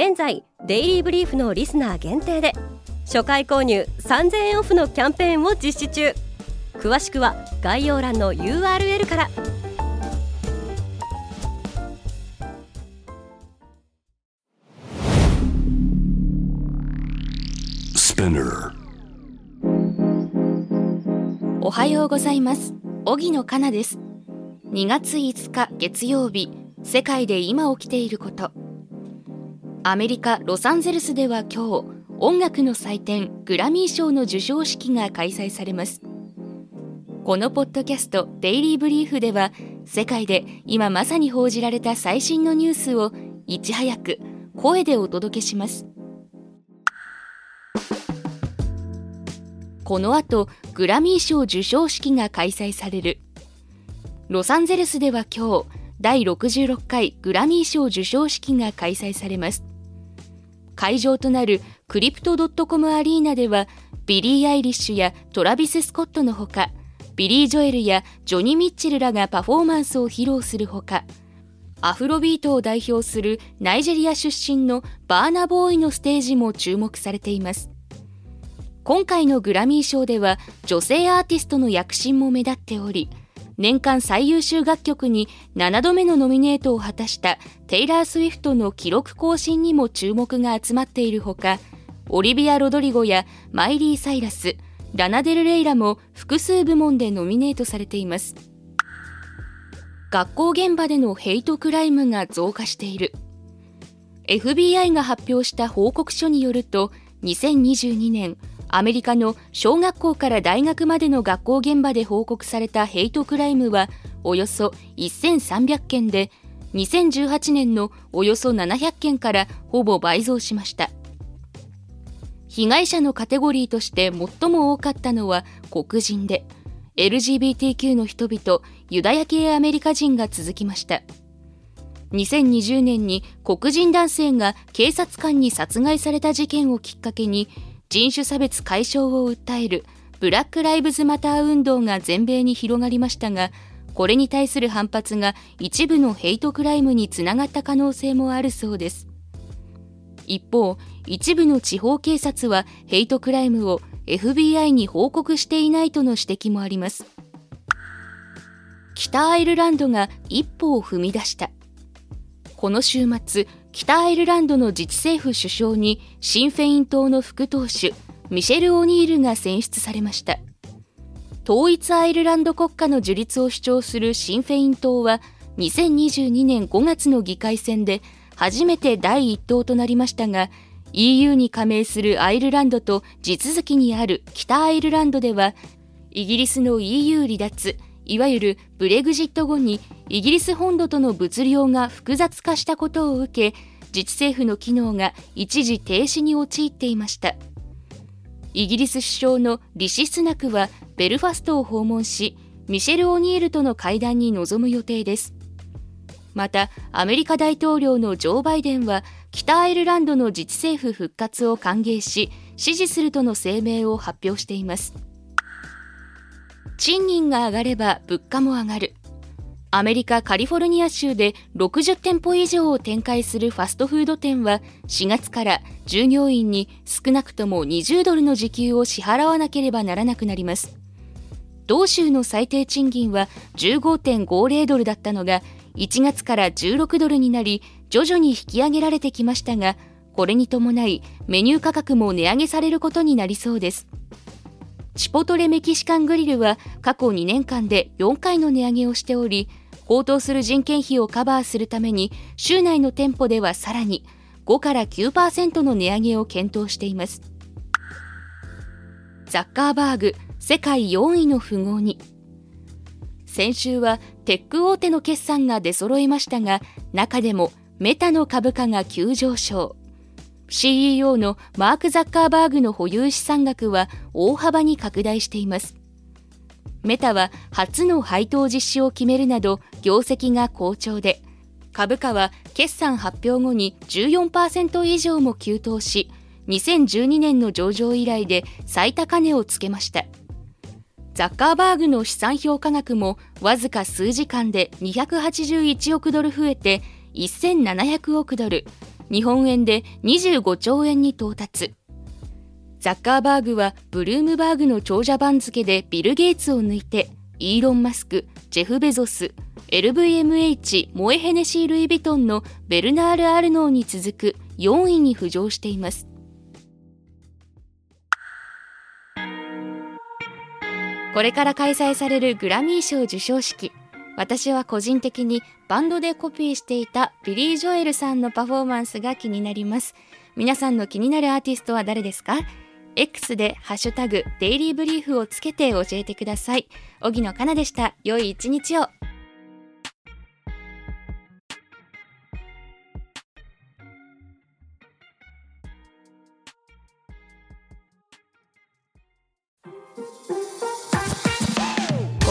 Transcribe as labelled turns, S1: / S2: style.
S1: 現在デイリーブリーフのリスナー限定で初回購入3000円オフのキャンペーンを実施中。詳しくは概要欄の URL から。
S2: おはようございます。荻野かなです。2月5日月曜日世界で今起きていることアメリカ・ロサンゼルスでは今日音楽の祭典グラミー賞の授賞式が開催されます。このポッドキャスト「デイリー・ブリーフ」では世界で今まさに報じられた最新のニュースをいち早く声でお届けします。この後グラミー賞授賞式が開催される。ロサンゼルスでは今日第66回グラミー賞授賞式が開催されます。会場となるクリプトドットコムアリーナではビリー・アイリッシュやトラビス・スコットのほかビリー・ジョエルやジョニー・ミッチェルらがパフォーマンスを披露するほかアフロビートを代表するナイジェリア出身のバーナボーイのステージも注目されています。今回のグラミー賞では女性アーティストの躍進も目立っており年間最優秀楽曲に7度目のノミネートを果たしたテイラー・スウィフトの記録更新にも注目が集まっているほかオリビア・ロドリゴやマイリー・サイラスラナデル・レイラも複数部門でノミネートされています。学校現場でのヘイトクライムが増加している。FBI が発表した報告書によると2022年アメリカの小学校から大学までの学校現場で報告されたヘイトクライムはおよそ1300件で2018年のおよそ700件からほぼ倍増しました。被害者のカテゴリーとして最も多かったのは黒人で LGBTQ の人々ユダヤ系アメリカ人が続きました。2020年に黒人男性が警察官に殺害された事件をきっかけに人種差別解消を訴えるブラック・ライブズ・マター運動が全米に広がりましたがこれに対する反発が一部のヘイトクライムにつながった可能性もあるそうです。一方一部の地方警察はヘイトクライムを FBI に報告していないとの指摘もあります。北アイルランドが一歩を踏み出した。この週末北アイルランドの自治政府首相にシン・フェイン党の副党首ミシェル・オニールが選出されました。統一アイルランド国家の樹立を主張するシン・フェイン党は2022年5月の議会選で初めて第一党となりましたが EU に加盟するアイルランドと地続きにある北アイルランドではイギリスの EU 離脱。いわゆるブレグジット後にイギリス本土との物量が複雑化したことを受け自治政府の機能が一時停止に陥っていました。イギリス首相のリシ・スナクはベルファストを訪問しミシェル・オニールとの会談に臨む予定です。またアメリカ大統領のジョー・バイデンは北アイルランドの自治政府復活を歓迎し支持するとの声明を発表しています。賃金が上がれば物価も上がる。アメリカ・カリフォルニア州で60店舗以上を展開するファストフード店は4月から従業員に少なくとも20ドルの時給を支払わなければならなくなります。同州の最低賃金は15.50ドルだったのが1月から16ドルになり徐々に引き上げられてきましたがこれに伴いメニュー価格も値上げされることになりそうです。チポトレメキシカングリルは過去2年間で4回の値上げをしており高騰する人件費をカバーするために州内の店舗ではさらに5から9%の値上げを検討しています。ザッカーバーグ世界4位の富豪に。先週はテック大手の決算が出揃いましたが中でもメタの株価が急上昇。CEO のマーク・ザッカーバーグの保有資産額は大幅に拡大しています。メタは初の配当実施を決めるなど業績が好調で株価は決算発表後に14%以上も急騰し2012年の上場以来で最高値をつけました。ザッカーバーグの資産評価額もわずか数時間で281億ドル増えて1700億ドル。日本円で25兆円に到達。ザッカーバーグはブルームバーグの長者番付でビル・ゲイツを抜いてイーロン・マスク、ジェフ・ベゾス、LVMH モエヘネシー・ルイ・ヴィトンのベルナール・アルノーに続く4位に浮上しています。これから開催されるグラミー賞授賞式。私は個人的にバンドでコピーしていたビリー・ジョエルさんのパフォーマンスが気になります。皆さんの気になるアーティストは誰ですか？X でハッシュタグデイリーブリーフをつけて教えてください。荻野かなでした。良い一日を。